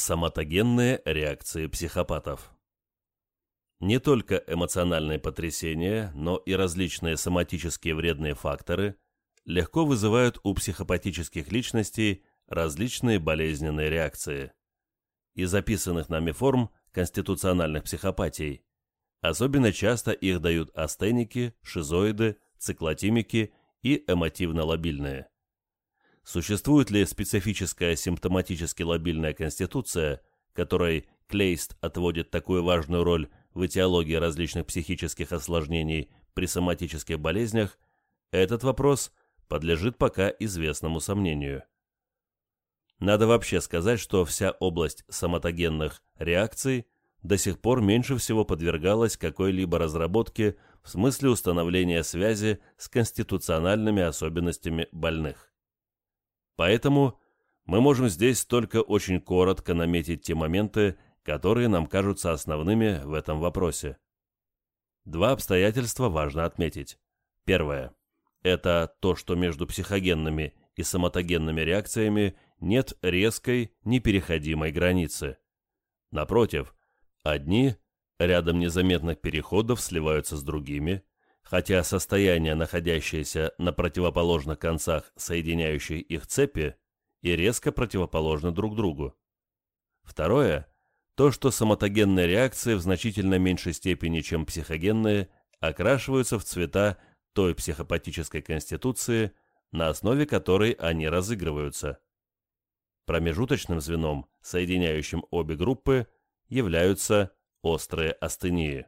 Соматогенные реакции психопатов Не только эмоциональные потрясения, но и различные соматические вредные факторы легко вызывают у психопатических личностей различные болезненные реакции. Из записанных нами форм конституциональных психопатий особенно часто их дают астеники, шизоиды, циклотимики и эмотивно-лобильные. Существует ли специфическая симптоматически лобильная конституция, которой Клейст отводит такую важную роль в этиологии различных психических осложнений при соматических болезнях, этот вопрос подлежит пока известному сомнению. Надо вообще сказать, что вся область соматогенных реакций до сих пор меньше всего подвергалась какой-либо разработке в смысле установления связи с конституциональными особенностями больных. Поэтому мы можем здесь только очень коротко наметить те моменты, которые нам кажутся основными в этом вопросе. Два обстоятельства важно отметить. Первое. Это то, что между психогенными и соматогенными реакциями нет резкой, непереходимой границы. Напротив, одни рядом незаметных переходов сливаются с другими, хотя состояние, находящееся на противоположных концах соединяющей их цепи, и резко противоположны друг другу. Второе – то, что соматогенные реакции в значительно меньшей степени, чем психогенные, окрашиваются в цвета той психопатической конституции, на основе которой они разыгрываются. Промежуточным звеном, соединяющим обе группы, являются острые астении.